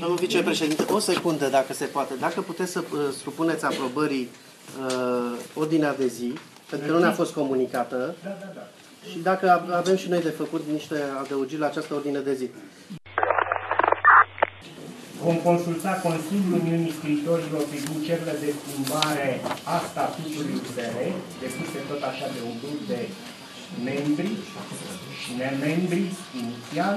Domnul vicepreședinte, o secundă, dacă se poate. Dacă puteți să uh, supuneți aprobării uh, ordinea de zi, pentru că nu ne-a fost comunicată, Da, da, da. și dacă avem și noi de făcut niște adăugiri la această ordine de zi. Vom consulta Consiliul Uniunii Scriitorilor privind cererile de schimbare a statutului USR, depuse tot așa de un grup de membri și nemembri inițial,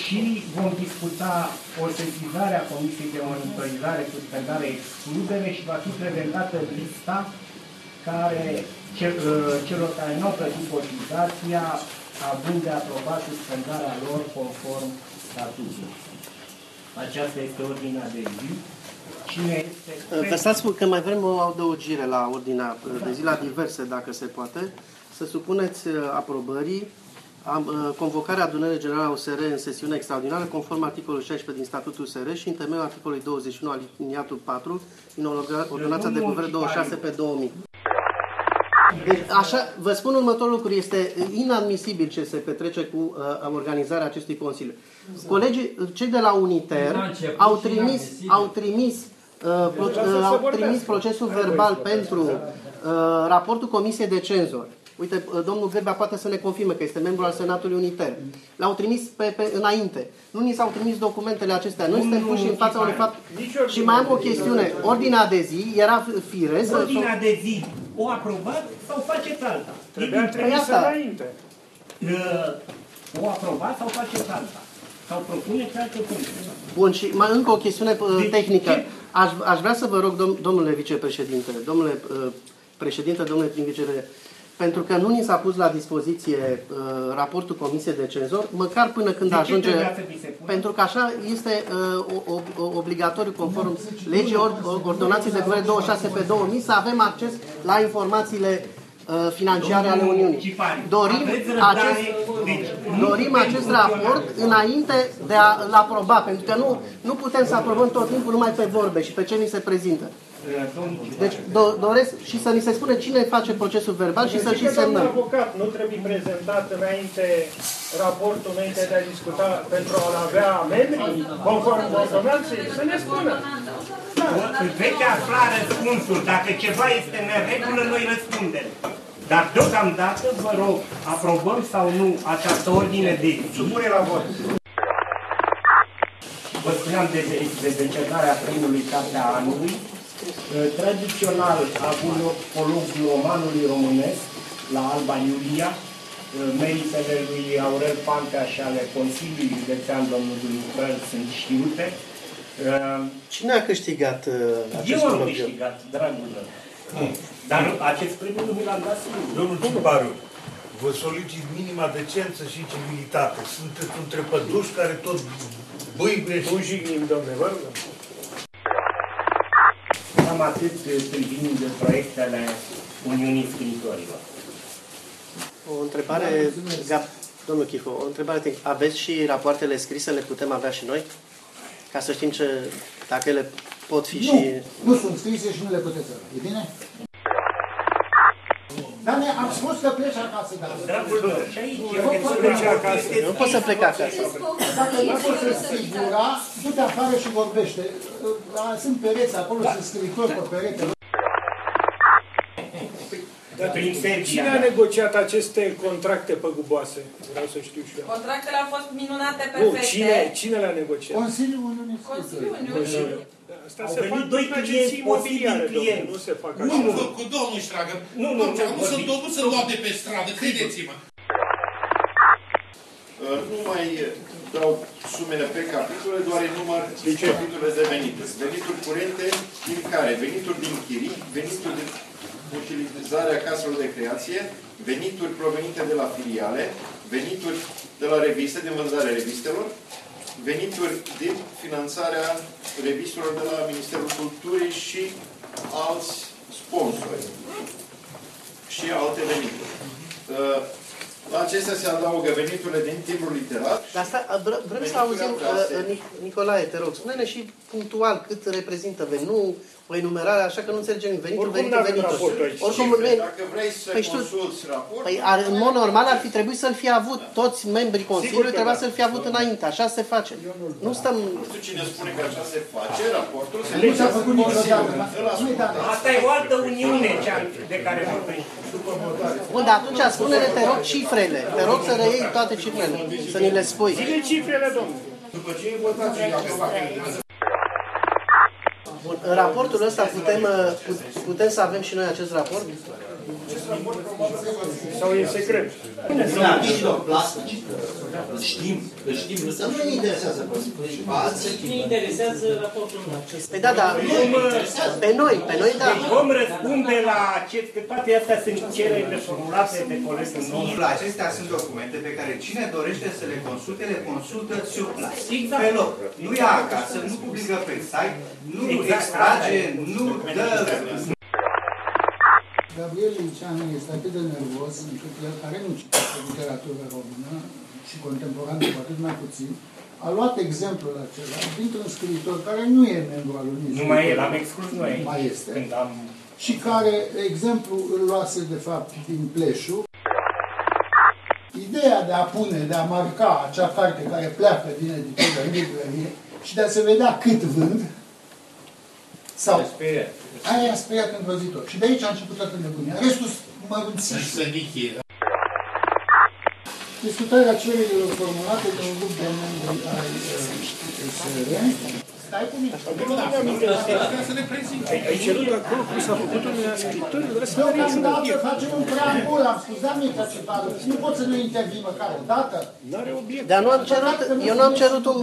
și vom discuta o sesizare a Comisiei de Monitorizare, Suspendare, Excludere și va fi prezentată lista care, cel, uh, celor care nu au plătit cotizația, având de aprobat suspendarea lor conform statutului. Aceasta este ordinea de zi. Cine este Uh, Vă stați că mai vrem o adăugire la ordinea uh, de zi, la diverse, dacă se poate, să supuneți uh, aprobării am, uh, convocarea adunării generale a USR în sesiune extraordinară conform articolul 16 din statutul USR și în temeiul articolului 21 aliniatul 4 din ordonanța de guvern 26 pe 2000. Deci, așa, vă spun următorul lucru, este inadmisibil ce se petrece cu uh, organizarea acestui Consiliu. Colegii, cei de la Uniter, au trimis, au trimis, uh, pro, uh, au trimis procesul verbal pentru uh, raportul Comisiei de Cenzor. Uite, uh, domnul Gerbea poate să ne confirme că este membru al Senatului Uniter. Le-au trimis pe, pe, înainte. Nu ni s-au trimis documentele acestea. Noi suntem puși în fața unui fapt. Și mai am o chestiune. Ordinea de zi era fire să... Ordinea de zi o aprobat sau faceți alta? Trebuia Din- trimisă asta. înainte. Uh, o aprobat sau faceți alta? Sau propuneți alte puncte? Bun, și mai încă o chestiune uh, Deci, tehnică. ce- Aș, aș vrea să vă rog, dom, domnule vicepreședinte, domnule uh, președinte, domnule prim vicepreședinte, pentru că nu ni s-a pus la dispoziție uh, raportul Comisiei de Cenzor, măcar până când De ce ajunge... trebuia să vi se pună? Pentru că așa este uh, o, o, o, obligatoriu conform legii or, ordonanței de guvern 26 pe 2000 să avem acces la informațiile uh, financiare ale Domnul Uniunii. Cipari, Dorim aveți răbdare, acest, deci nu dorim putem acest funcționa. raport înainte de a-l aproba, pentru că nu, nu putem să aprobăm tot timpul numai pe vorbe și pe ce ni se prezintă. Uh, domnul Cipari. Deci do, doresc și să ni se spune cine face procesul verbal și să și Zice domnul semnăm. avocat, nu trebuie prezentat înainte raportul înainte de a discuta pentru a-l avea membri, conform ordonanței, să ne spună. Veți afla răspunsul. Dacă ceva este în regulă, noi răspundem. Dar deocamdată, vă rog, aprobăm sau nu această ordine de zi. Supune la vot. Vă spuneam de, de, de decernarea premiului Cartea Anului. Uh, Tradițional a avut loc colocviul romanului românesc la Alba Iulia. Uh, Meritele lui Aurel Pantea și ale Consiliului Județean domnului Lucrăr sunt știute. Uh, Cine a câștigat uh, acest Eu am colocviu? câștigat, dragul meu. Dar acest premiu nu mi l-am dat singur. Domnul Ciparu, vă solicit minima decență și civilitate. Sunteți un trepăduș care tot bâibuie și Nu jignim, domnule, vă rugăm. Am atât uh, privind proiectele Uniunii Scriitorilor. O întrebare, Gab, domnul Chifu, o întrebare tehnică. Aveți și rapoartele scrise, le putem avea și noi? Ca să știm ce, dacă ele pot fi și... Nu, nu sunt scrise și nu le puteți avea. E bine? Dar ne am spus că pleci acasă, dar Dragul meu, și aici Nu eu pot plece pleca acasă. Nu pot să plec acasă. dacă nu poți să sigura, du-te afară și vorbește. Sunt pereți acolo, sunt scriitori pe perete. Prin Serbia. Cine a negociat aceste contracte păguboase? Vreau să știu și eu. Contractele au fost minunate, Nu, perfecte. cine, cine le-a negociat? Consiliul Uniunii Consiliul Scriitorilor. Uniunii. Asta Au se venit fac doi prin agenții clienți, imobiliare, posibili domnule, clienți. nu se fac Nu, așa. nu. Cu domnul Ștragă. Nu, nu, Domnule, nu, nu sunt, vorbiți. nu sunt luat de pe stradă, credeți-mă. Uh, Nu mai dau sumele pe capitole, doar enumăr capitolele de venituri. Venituri curente, din care venituri din chirii, venituri din utilizarea caselor de creație, venituri provenite de la filiale, venituri de la reviste, din vânzarea revistelor, venituri din finanțarea revisturilor de la Ministerul Culturii și alți sponsori și alte venituri. Uh, La acestea se adaugă veniturile din timpul literat. Dar asta, vre- vrem să auzim, uh, Nic- Nicolae, te rog, spune-ne și punctual cât reprezintă venit, nu o enumerare, așa că nu înțelegem venitul, Oricum venitul, n-avem venitul. raportul aici. Oricum, Cifre. nu e- Dacă vrei să Păi știu. consulți raportul, Păi, ar, în mod normal ar fi trebuit să-l fi avut toți membrii Consiliului, că trebuia da. să-l fi avut înainte, așa se face. Nu stăm... nu știu cine spune că așa se face, raportul se Nu s-a făcut niciodată. Îl Nu ascultă. da. Asta e o altă uniune cea de care vorbim. Bun, dar atunci spune-ne, te rog, cifrele. Te rog să reiei toate cifrele, să ni le spui. Zile cifrele, domnule. Bun, în raportul ăsta putem, uh, pu- putem să avem și noi acest raport? Sau e secret? Artiștilor plastici, îl știm, îl știm, însă nu ne interesează alții. Ne interesează raportul nostru. Păi da, da, pe noi, pe noi da. Deci vom răspunde la acest, că toate astea sunt cererile formulate de colegul nostru. Acestea sunt documente pe care cine dorește să le consulte, le consultă sur place. Exact. Pe loc. Nu ia acasă, nu publică pe site, nu Exact. extrage, nu dă... Gabriel Liceanu este atât de nervos încât el, care nu citește literatură română și contemporană, cu atât mai puțin, a luat exemplul acela dintr-un scriitor care nu e membru al Uniunii. Nu mai e, l-am exclus noi. Mai este. Când am... Și care, exemplu, îl luase de fapt din Pleșu. Ideea de a pune, de a marca acea carte care pleacă din editură în librărie și de a se vedea cât vând, sau aia i-a speriat îngrozitor. Și de aici a început toată nebunia. Restul mărunții. Să nichie. Discutarea cererilor formulate de un grup de membri ai uh, SR. Stai cu mine. Să ne prezint. Ai cerut acolo cum s-a făcut unele scripturi, vreau să nu are niciun Deocamdată obiect. facem un preambul, am spus, da, Mircea Ciparu, nu pot să nu intervin măcar o dată. N-are obiect. Dar nu am cerut, eu nu am cerut un,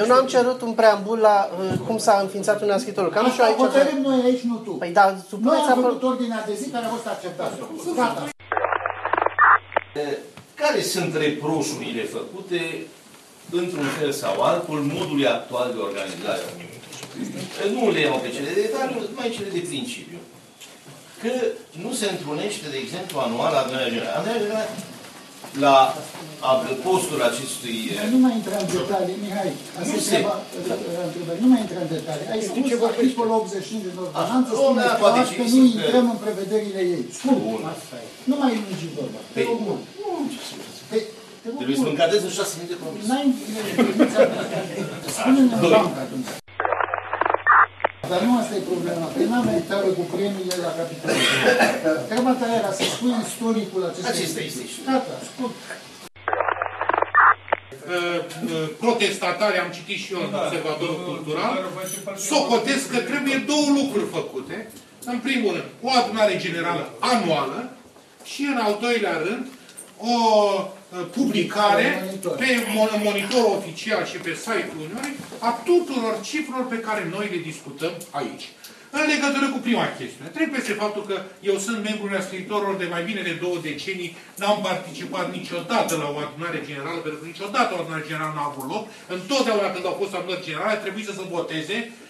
eu nu am cerut un preambul la uh, cum s-a înființat un scriitor. Că am și eu Asta aici. hotărâm noi aici, nu tu. Păi da, Noi supuneți am acolo. făcut ordinea de zi care a fost acceptată. Gata. Care sunt reproșurile făcute, într-un fel sau altul, modului actual de organizare a Uniunii? Nu le iau pe cele de detaliu, mai cele de principiu. Că nu se întrunește, de exemplu, anual adunarea generală. Adunarea generală, la postul acestui... Dar Nu mai intra în detalii, Mihai. Asta Nu e se- treaba, uh, întrebări. Nu mai intra în detalii. Ai spus ce vorbești? articolul 85 din ordonanță, Așa. spune Da, clar poate că și nu sunt, intrăm în prevederile ei. Spun. Bun. Nu mai lungi vorba. Te Păi, rog mult. Te te rog Trebuie să mă mult. încadrez în șase minute promis. N-ai Spune-ne în bancă atunci. Dar nu asta e problema. Că n-am meritat cu premiile la capitolul. Treaba ta era să spui istoricul acestui... Acesta este și- Gata, scurt. Uh, uh, protestatare, am citit și eu în observatorul cultural, socotesc că trebuie două lucruri făcute. În primul rând, o adunare generală anuală și în al doilea rând, o uh, publicare pe mon- monitor oficial și pe site-ul Uniunii a tuturor cifrelor pe care noi le discutăm aici. În legătură cu prima chestiune, trebuie să faptul că eu sunt membru al scriitorilor de mai bine de două decenii, n-am participat niciodată la o adunare generală, pentru că niciodată o adunare generală n-a avut loc. Întotdeauna când au fost adunări generale, trebuie să se voteze uh,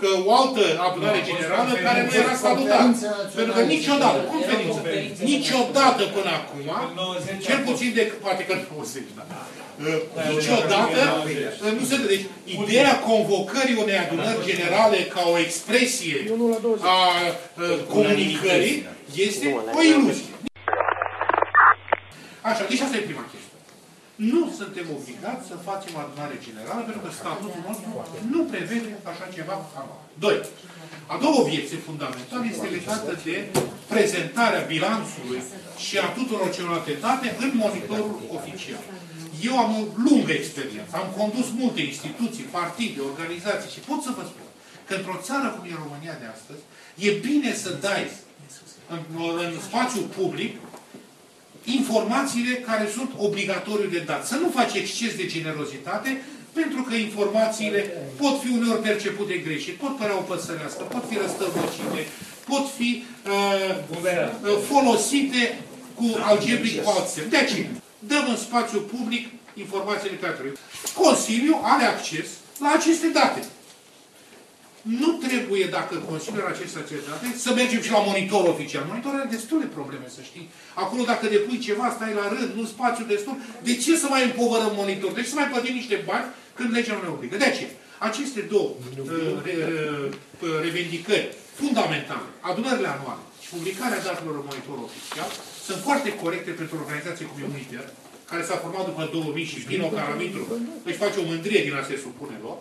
că o altă adunare generală care nu era salutară. Pentru că niciodată, conferință, niciodată până acum, cel puțin de, poate că 90, da. Uh, Niciodată uh, nu se deci ideea convocării unei adunări generale ca o expresie a uh, comunicării este o iluzie. Așa, deci asta e prima. chestie. Nu suntem obligați să facem adunare generală pentru că statutul nostru nu prevede așa ceva anual. Doi. A doua obiecție fundamentală este legată de prezentarea bilanțului și a tuturor celorlalte date în monitorul oficial. Eu am o lungă experiență, am condus multe instituții, partide, organizații și pot să vă spun că într-o țară cum e România de astăzi, e bine să dai în, în spațiu public informațiile care sunt obligatoriu de dat. Să nu faci exces de generozitate, pentru că informațiile pot fi uneori percepute greșit, pot părea o păsărească, pot fi răstălmăcite, pot fi uh, uh, folosite cu algebric cu alt semn. De aceea, dăm în spațiu public informațiile pe care trebuie. Consiliul are acces la aceste date. Nu trebuie, dacă consideră aceste societate, să mergem și la monitor oficial. Monitorul are destule probleme, să știi. Acolo, dacă depui ceva, stai la rând, nu spațiu destul. De ce să mai împovărăm monitor? De ce să mai plătim niște bani când legea nu ne obligă? De aceea, aceste două uh, re, uh, revendicări fundamentale, adunările anuale și publicarea datelor în monitor oficial, sunt foarte corecte pentru o organizație cum e UNITER, care s-a format după 2000 și Pino Caramitru își face o mândrie din a se supune lor,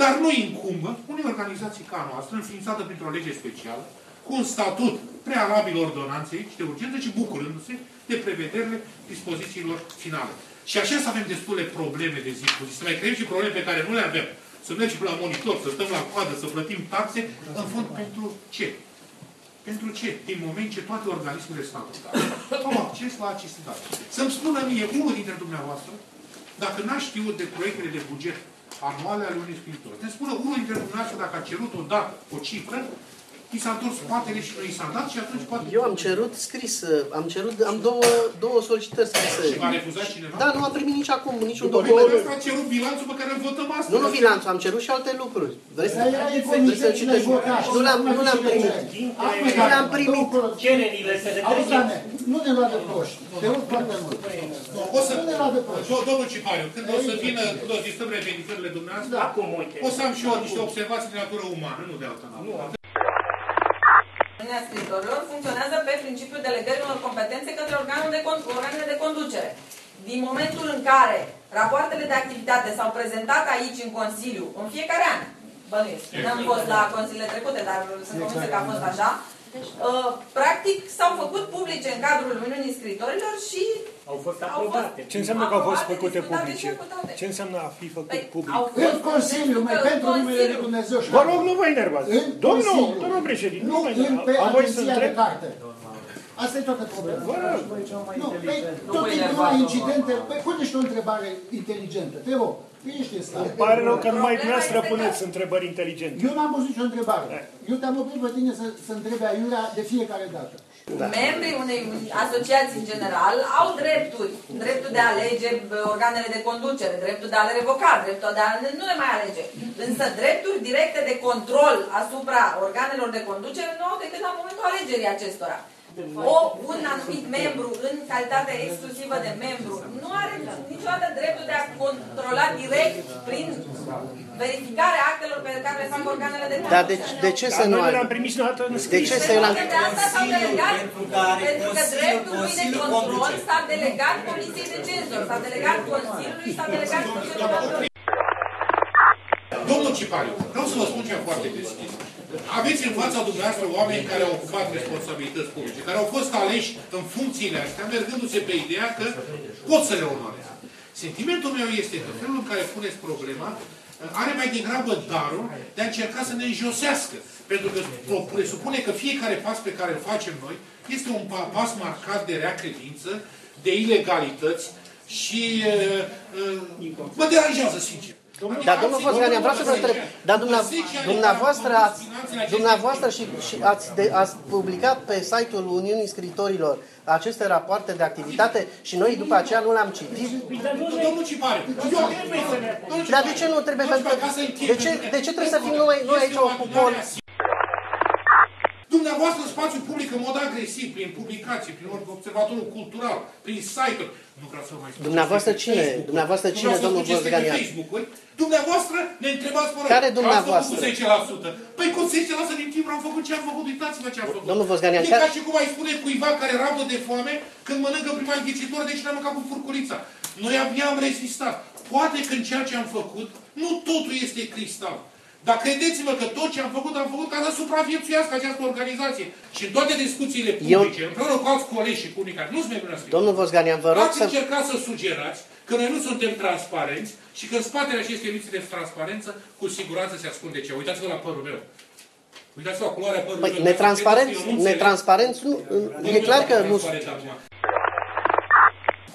dar nu incumbă unei organizații ca a noastră, înființată printr-o lege specială, cu un statut prealabil ordonanței și de urgență și bucurându-se de prevederile dispozițiilor finale. Și așa să avem destule probleme de zi cu zi, să mai creăm și probleme pe care nu le avem. Să mergem la monitor, să stăm la coadă, să plătim taxe, în fond pentru ce? Pentru ce? Din moment ce toate organismele statutare au acces la aceste date. Să-mi spună mie, unul dintre dumneavoastră, dacă n-a știut de proiectele de buget anuale ale unui scriitor. Să spună unul dintre dumneavoastră dacă a cerut o dată, o cifră, i s-a întors spatele și nu i s-a dat și atunci poate... Eu am cerut scris, am cerut, am două, două solicitări scrise. Și v-a refuzat cineva? Da, nu am primit nici acum niciun După document. Asta a cerut bilanțul pe care îl votăm astăzi. Nu, nu bilanțul, am cerut și alte lucruri. Vreți să, Dar era vreți să economie citești? vocaș. Nu l-am, nu l-am primit. Nu l-am primit. Cererile se Auzi, retrec. Dane, nu ne lua de proști. Te rog foarte mult. O să, Nu ne lua de proști. Do- domnul Cipariu, când o să vină, când o să discutăm revendicările dumneavoastră, Acum, uite. o să am și eu niște observații de natură umană, nu de altă natură. Uniunea Scriitorilor funcționează pe principiul delegării unor competențe către organul de con- organele de conducere. Din momentul în care rapoartele de activitate s-au prezentat aici în Consiliu, în fiecare an, bănuiesc, n-am fost la consiliile trecute, dar sunt convinsă că a fost așa, uh, practic s-au făcut publice în cadrul Uniunii Scriitorilor și Au fost Au aprobate. fost- Ce înseamnă că au fost aprobate, făcute discutate și publice? votate. Ce înseamnă a fi făcut Păi, public? au În Consiliu, mai pentru numele lui Dumnezeu. și Vă rog, nu vă enervați. În Domnul, Consiliu. domnul președinte, Nu nu vă în pe enervați. Am voie să agenția de întreb. carte. Asta e toată problema. Vă rog. Nu, păi, Nu tot vă timpul enervați, la domnul. incidente, păi pune și o întrebare inteligentă, te rog. Ești în stare. Îmi pare rău că numai Problema dumneavoastră este că- puneți întrebări inteligente. Eu n-am pus nicio întrebare. Eu te-am oprit pe tine să, să întrebi aiurea de fiecare dată. Membrii unei asociații în general au drepturi. Dreptul de a alege bă, organele de conducere, dreptul de a le revoca, dreptul de a nu le mai alege. Însă drepturi directe de control asupra organelor de conducere nu au decât la momentul alegerii acestora. O, un anumit membru, în calitate exclusivă de membru, nu are niciodată dreptul de a controla direct prin verificarea actelor pe care le fac organele de conducere. Dar de, de ce să Dar nu noi nu ai? le-am primit niciodată în De scris. ce să l-am... Pentru că de asta s-au delegat, pentru care pentru că Consiliul- dreptul lui de Consiliul control conduce. s-a delegat Comisiei de Cenzor, s-a delegat Consiliului, s-a delegat Consiliului Domnul Cipariu, vreau să vă spun ceva foarte deschis. Aveți în fața dumneavoastră oameni care au ocupat responsabilități publice, care au fost aleși în funcțiile astea, mergându-se pe ideea că pot să le onoreze. Sentimentul meu este că felul în care puneți problema are mai degrabă darul de a încerca să ne înjosească. Pentru că presupune că fiecare pas pe care îl facem noi este un pa- pas marcat de rea credință, de ilegalități și uh, uh, mă deranjează, sincer. Dar domnul Fosganian, vreau să vă întreb, dar dumneavoastră, dumneavoastră, ați, dumneavoastră și, și ați, de, ați publicat pe site-ul Uniunii Scritorilor aceste rapoarte de activitate și noi după aceea nu le-am citit? Domnul Cipariu, eu, domnul Dar de ce nu trebuie? Pentru că, de, ce, de ce trebuie să fim noi, noi aici o cupon? Dumneavoastră în spațiu public în mod agresiv, prin publicații, prin observatorul cultural, prin site-uri, nu vreau să vă mai spun. Dumneavoastră ce cine? este Facebook-ul. Dumneavoastră Nu cine, vreau să domnul spun ce este pe Bozganian? Facebook-uri. Dumneavoastră ne întrebați, mă rog, Care dumneavoastră? Ați făcut 10%. Păi cu 10% din timp am făcut ce am făcut, uitați-vă ce am făcut. Domnul Vosganian, e care- ca și cum ai spune cuiva care rabdă de foame când mănâncă prima înghicitură, deci n-am mâncat cu furculița. Noi abia am rezistat. Poate că în ceea ce am făcut, nu totul este cristal. Dar credeți-mă că tot ce am făcut, am făcut ca să supraviețuiască această organizație. Și în toate discuțiile publice, Eu- împreună cu alți colegi și cu unii care nu sunt membri la Scriptură, Domnul Vosganian, vă rog Ați să... încercat să sugerați că noi nu suntem transparenți și că în spatele acestei lipse de transparență, cu siguranță se ascunde ce. Uitați-vă la părul meu. Uitați-vă la culoarea părului Păi, meu. netransparenți, Eu nu înțeleg. netransparenți, nu, e clar că nu...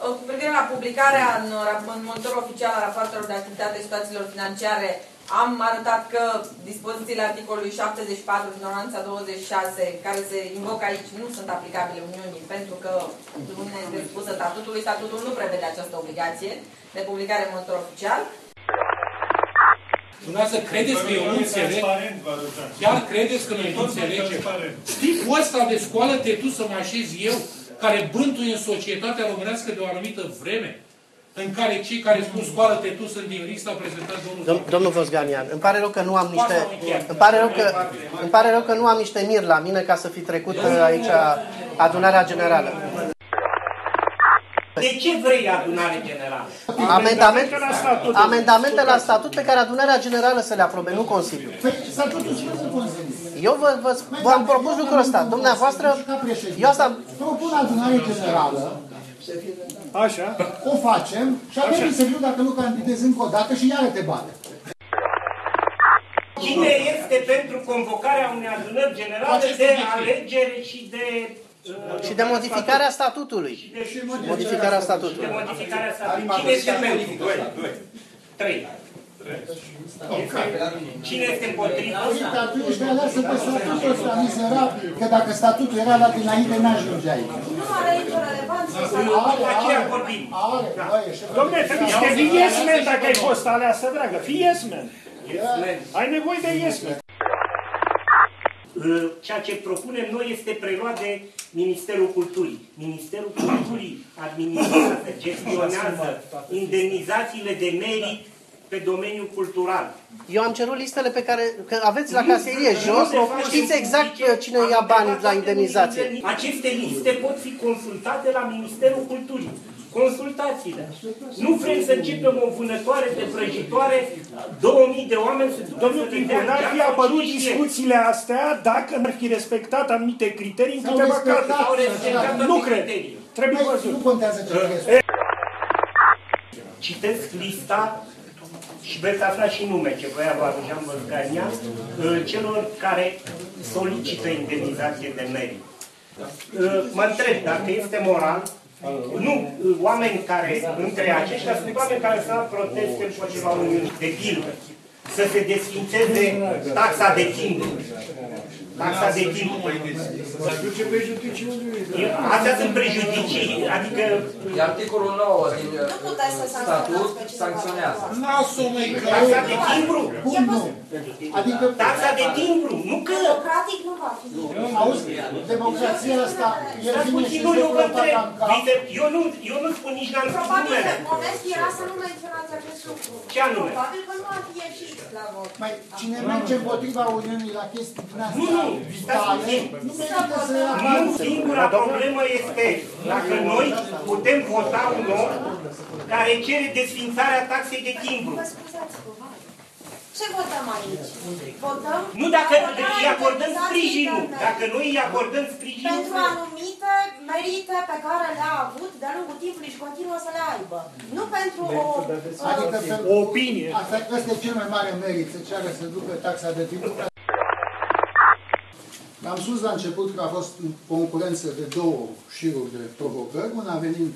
Transparent acum. Cu privire la publicarea în, rap- în monitorul oficial a rapoartelor de activitate și situațiilor financiare, am arătat că dispozițiile articolului 74 din ordonanța 26, care se invocă aici, nu sunt aplicabile Uniunii, pentru că Uniunea este expusă statutului. Statutul nu prevede această obligație de publicare în monitor oficial. Dumneavoastră credeți că eu nu înțeleg? Chiar credeți că noi nu înțelegem? Tipul ăsta de scoală te tu să mă așez eu, care bântuie în societatea românească de o anumită vreme, în care cei care spun scoală te tu sunt din lista prezentat domnul Dom- domnul Vosganian, îmi pare rău că nu am niște... Îmi pare rău că, îmi pare rău că nu am niște mir la mine ca să fi trecut uh, aici adunarea generală. De ce vrei adunare generală? Amendamente, amendamente la statut pe care adunarea generală să le aprobe, nu Consiliul. Păi statutul spune Consiliul. Eu vă, vă, v-am propus lucrul ăsta. Dumneavoastră, eu asta... Propun adunare generală, Așa. o facem și avem să viu dacă nu candidezi încă o dată și iară te bate. Cine este pentru convocarea unei adunări generale de alegere și de... uh, Și de modificarea statutului. Modificarea statutului. De modificarea statutului. Cine este pentru? Trei. Cine este împotrivă? Uite, atunci te aleasă pe statutul ăsta mizerabil, că dacă statutul era dat dinainte, n-ajunge aici. Nu are nicio relevanță. După aceea vorbim. Are, băi, și Dom'le, trebuie să fii yes man dacă ai fost aleasă, dragă. Fii yes man. Ai nevoie de yes man. Uh, Ceea ce propunem noi este preluat de Ministerul Culturii. Ministerul Culturii administrează, gestionează indemnizațiile de merit pe domeniul cultural. Eu am cerut listele pe care că aveți la caserie jos, știți exact uh, cine ia banii la indemnizație. Aceste liste pot fi consultate la Ministerul Culturii. Consultațiile. Nu vrem să începem o vânătoare de prăjitoare, 2000 de oameni să ducă Domnul să ne Timpur, dea n-ar fi viața apărut cine știe. discuțiile astea dacă n-ar fi respectat anumite criterii în S-au câteva respectat, cazuri. Au respectat toate Nu cred. criteriile. Trebuie Băi, văzut. nu contează ce crezi. Citesc lista și veți afla și nume ce voia Varujan Văzgania, celor care solicită indemnizație de merit. Uh, Mă întreb dacă este moral, nu, uh, oameni care, între aceștia sunt oameni care să proteste împotriva Uniunii, de pildă, să se desfințeze taxa de timp. Taxa de timp. Astea sunt prejudicii, adică E articolul 9 din Nu puteți să statut sancționați pe cineva. sancționează. Lasă-o, măi, că... taxa de timbru. Cum nu? Adică, Taxa de timbru, nu că Democratic nu va fi. Auzi, democrația asta, el Stați vine și puțin, se nu, eu vă frăta întreb. ca în cap. Vice- Eu nu, eu nu spun nici n-am spus Probabil numele. că onest era să nu menționați acest lucru. Ce anume? Probabil că nu ar fi ieșit la vot. Mai, cine merge împotriva Uniunii la chestii din astea Nu, nu, vitale, nu merită să ia Nu, singura problemă este dacă noi putem vota un om care cere desfințarea taxei de timbru. Vă scuzați-vă, vai. Ce votăm aici? Votăm Nu dacă acordarea îi acordăm indemnizației sprijinul, de merit. dacă noi îi acordăm sprijinul, Pentru anumite merite pe care le-a avut de-a lungul timpului și continuă să le aibă. Nu pentru o... Adică uh, pe, O opinie. Asta ăsta e cel mai mare merit, să ceară să ducă taxa de timp. Am spus la început că a fost concurență de două șiruri de provocări, una venind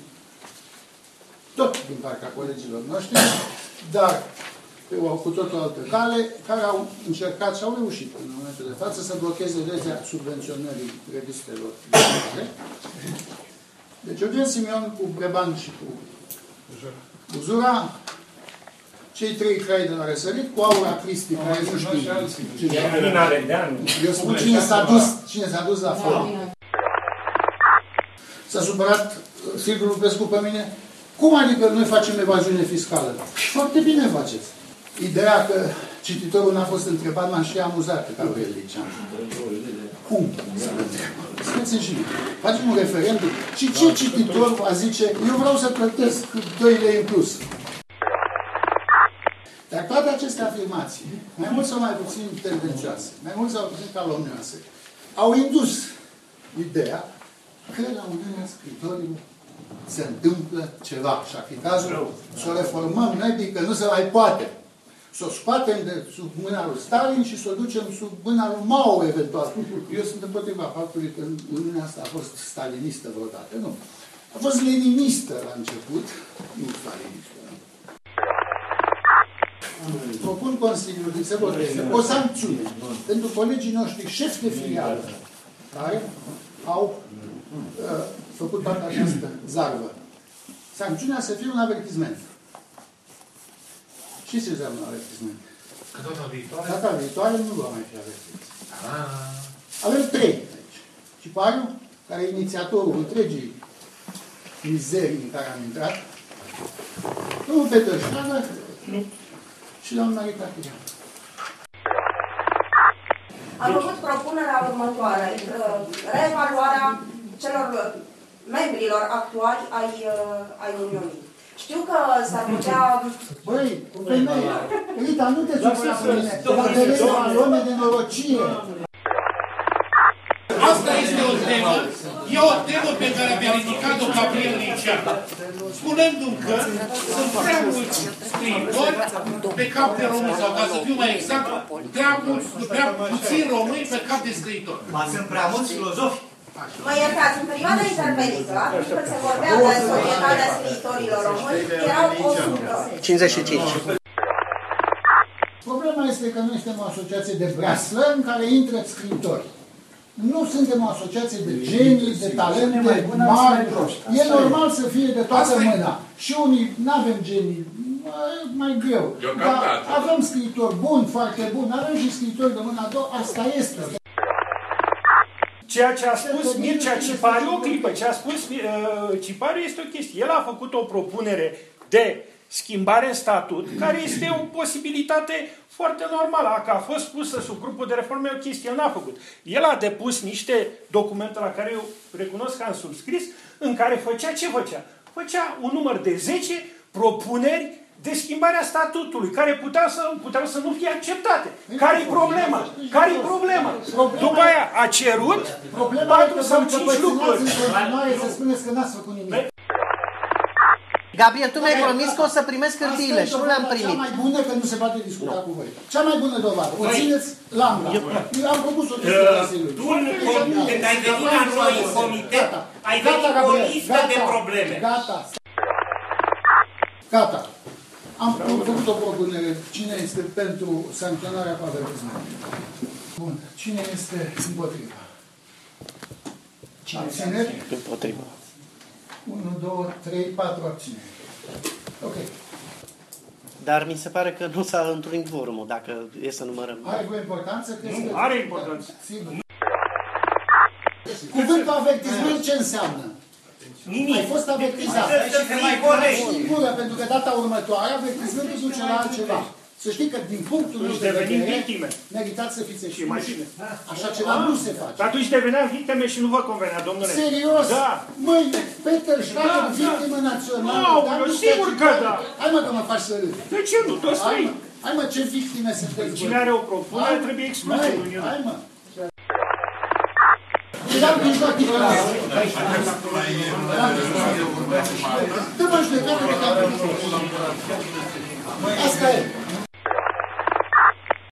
tot din partea colegilor noștri, dar pe o cu totul altă cale, care au încercat și au reușit în momentul de față să blocheze legea subvenționării revistelor. Deci Eugen Simion cu Breban și cu Buzura, cei trei crai de la răsărit, cu Aura Cristi, care nu știu cine Alina Redeanu. Eu spun cine s-a dus, cine s-a dus la forum. S-a supărat uh, Silviu Lupescu pe mine. Cum adică noi facem evaziune fiscală? Foarte bine faceți. Ideea că cititorul n-a fost întrebat m-a și amuzat pe Gabriel Licean. Cum să ne întrebăm? Spuneți și mie. Facem un referendum și ce cititor va zice eu vreau să plătesc 2 lei în plus? Dar toate aceste afirmații, mai mult sau mai puțin tendențioase, mai mult sau mai puțin calomnioase, au indus ideea că la Uniunea Scritorilor se întâmplă ceva. Și ar fi cazul să o reformăm noi, că nu se mai poate. Să o scoatem de sub mâna lui Stalin și să o ducem sub mâna lui Mao, eventual. Eu sunt împotriva faptului că Uniunea asta a fost stalinistă vreodată. Nu. A fost leninistă la început, nu stalinistă. Propun Consiliului să voteze o sancțiune pentru colegii noștri șefi de filială care au uh, făcut toată această zarvă. Sancțiunea să fie un avertisment. Și ce înseamnă un avertisment? Că data viitoare... Data viitoare nu va mai fi avertiți. Avem trei aici. Cipariu, care e inițiatorul întregii mizerii în care am intrat, domnul Peter Șană și domnul Marica Tirean. Am făcut propunerea următoare, uh, reevaluarea celor membrilor actuali ai, uh, ai Uniunii. Știu că s-ar putea... Băi, femeie, Rita, nu te supăra pe mine, la Tereza, lume de norocie. Asta este o temă, e o temă pe care mi-a ridicat-o Gabriel Licean, spunându-mi că sunt prea mulți scriitori pe cap de român, sau ca să fiu mai exact, prea, mulți, prea puțini români pe cap de scriitori. Ba, sunt prea mulți filozofi. Mă iertați, în perioada intervenită, atunci când se vorbea de Societatea Scriitorilor Români, erau 100. 55. Problema este că noi suntem o asociație de braslă în care intră scriitori. Nu suntem o asociație de genii, de talente mari. E normal să fie de toată mâna. Și unii nu avem genii, mai- mai greu. Dar avem scriitori buni, foarte buni, avem și scriitori de mâna a doua, asta este. Ceea ce a spus Mircea Cipariu, o clipă, ce a spus uh, Cipariu este o chestie. El a făcut o propunere de schimbare în statut, care este o posibilitate foarte normală. Că a fost pusă sub grupul de reforme, o chestie, el n-a făcut. El a depus niște documente la care eu recunosc că am subscris, în care făcea ce făcea? Făcea un număr de 10 propuneri de schimbarea statutului, care puteau să, puteau să nu fie acceptate. Care-i problema? Care-i problema? După aia a cerut Problema e 4 că sau vă 5 încăpățânați lucruri. în continuare să spuneți că n-ați făcut nimic. Gabriel, tu mi-ai promis că o să primesc hârtiile Asta e și nu le-am dovada primit. Cea mai bună că nu se poate discuta cu voi. Cea mai bună dovadă. O țineți langa. Eu am propus o discuție Uh, Consiliului. Tu, în com- când ai venit la noi în comitet, ai venit cu o Gabriel, listă gata, de probleme. Gata. Gata. Am făcut o propunere. Cine este pentru sancționarea cu avertisment? Bun. Cine este împotriva? Abțineri? Împotriva. 1, 2, 3, 4 abțineri. Ok. Dar mi se pare că nu s-a întrunit vorumul, dacă e să numărăm. Are cu importanță? Crezi că... Are importanță. Sigur. Cuvântul avertisment ce înseamnă? Nimic. Ai fost avertizat. Să fii mai corect. Singură, pentru că data următoare avertismentul duce la altceva. Să știi că din punctul meu Deci de devenim vedere, victime. meritați să fiți Și mai bine. Așa ceva nu se face. Dar atunci deveneam victime și nu vă convenea, domnule. Serios? Da. Măi, Peter Schrager, Da, da. victimă națională. Aoleu, dar nu sigur te- că da. Hai mă că mă faci să râd. De ce nu? Toți Hai trei. mă, hai mă, ce victime sunteți voi? Cine are o propunere Hai, trebuie exclus măi, din Uniune. Hai mă. Asta e.